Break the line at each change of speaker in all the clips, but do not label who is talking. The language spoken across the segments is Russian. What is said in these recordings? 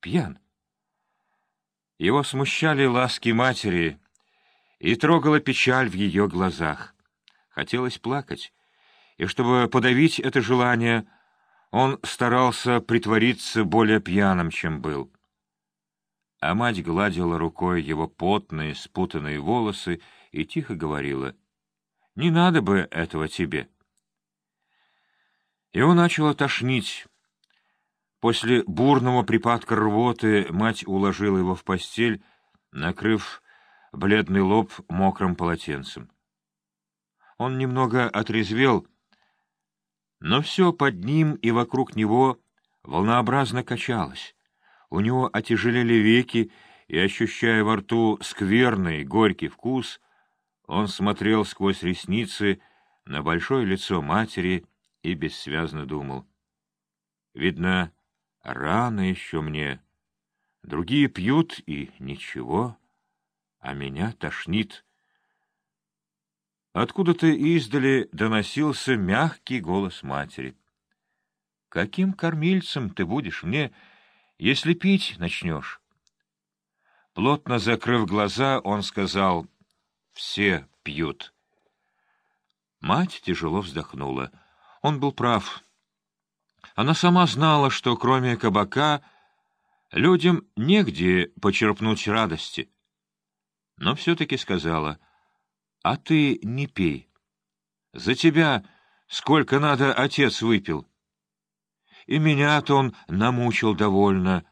пьян. Его смущали ласки матери, и трогала печаль в ее глазах. Хотелось плакать, и чтобы подавить это желание, он старался притвориться более пьяным, чем был. А мать гладила рукой его потные, спутанные волосы и тихо говорила, «Не надо бы этого тебе». Его начало тошнить. После бурного припадка рвоты мать уложила его в постель, накрыв бледный лоб мокрым полотенцем. Он немного отрезвел, но все под ним и вокруг него волнообразно качалось. У него отяжелели веки, и, ощущая во рту скверный, горький вкус, он смотрел сквозь ресницы на большое лицо матери и бессвязно думал. Видно, рано еще мне. Другие пьют, и ничего, а меня тошнит. Откуда-то издали доносился мягкий голос матери. «Каким кормильцем ты будешь мне, если пить начнешь?» Плотно закрыв глаза, он сказал, «Все пьют». Мать тяжело вздохнула. Он был прав. Она сама знала, что кроме кабака людям негде почерпнуть радости. Но все-таки сказала, «А ты не пей. За тебя сколько надо отец выпил. И меня-то он намучил довольно.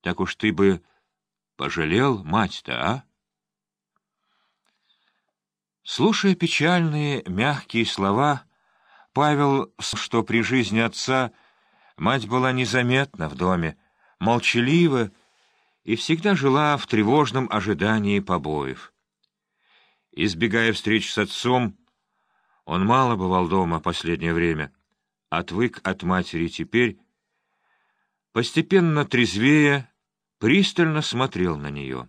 Так уж ты бы пожалел мать-то, а?» Слушая печальные, мягкие слова, Павел, что при жизни отца мать была незаметна в доме, молчалива и всегда жила в тревожном ожидании побоев. Избегая встреч с отцом, он мало бывал дома последнее время, отвык от матери теперь, постепенно трезвее, пристально смотрел на нее.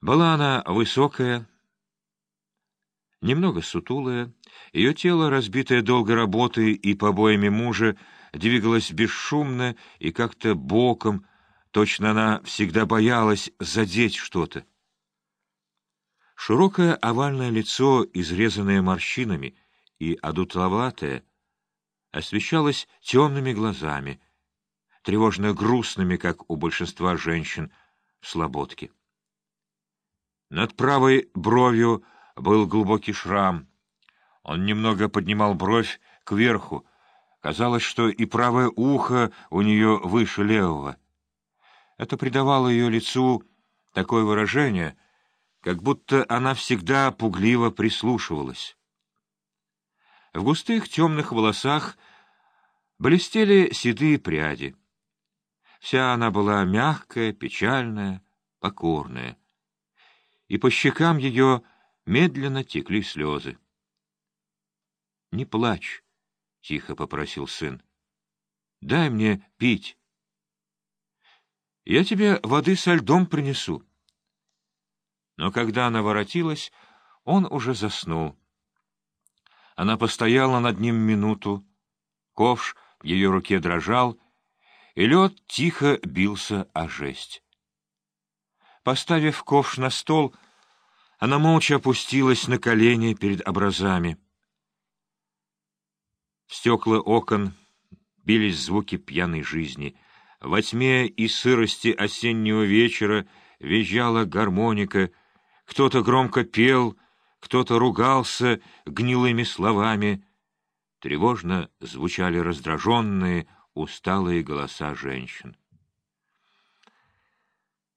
Была она высокая, немного сутулая, ее тело, разбитое долгой работой и побоями мужа, двигалось бесшумно и как-то боком, точно она всегда боялась задеть что-то. Широкое овальное лицо, изрезанное морщинами и одутловатое, освещалось темными глазами, тревожно грустными, как у большинства женщин в слободке. Над правой бровью был глубокий шрам. Он немного поднимал бровь кверху. Казалось, что и правое ухо у нее выше левого. Это придавало ее лицу такое выражение, как будто она всегда пугливо прислушивалась. В густых темных волосах блестели седые пряди. Вся она была мягкая, печальная, покорная и по щекам ее медленно текли слезы. — Не плачь, — тихо попросил сын. — Дай мне пить. — Я тебе воды со льдом принесу. Но когда она воротилась, он уже заснул. Она постояла над ним минуту, ковш в ее руке дрожал, и лед тихо бился о жесть. Поставив ковш на стол, она молча опустилась на колени перед образами. В стекла окон бились звуки пьяной жизни. Во тьме и сырости осеннего вечера визжала гармоника, кто-то громко пел, кто-то ругался гнилыми словами. Тревожно звучали раздраженные, усталые голоса женщин.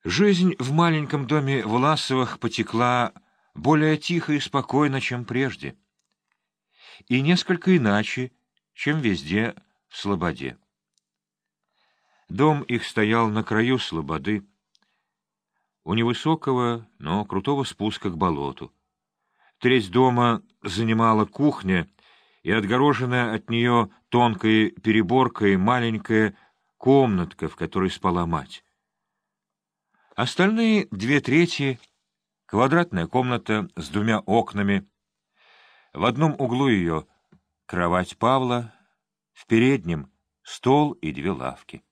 Жизнь в маленьком доме Власовых потекла более тихо и спокойно, чем прежде, и несколько иначе, чем везде в Слободе. Дом их стоял на краю Слободы, у невысокого, но крутого спуска к болоту. Треть дома занимала кухня, и отгороженная от нее тонкой переборкой маленькая комнатка, в которой спала мать. Остальные две трети — квадратная комната с двумя окнами. В одном углу ее — кровать Павла, в переднем — стол и две лавки.